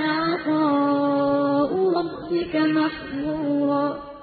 عَطَاءُ رَبِّكَ مَحْظُورًا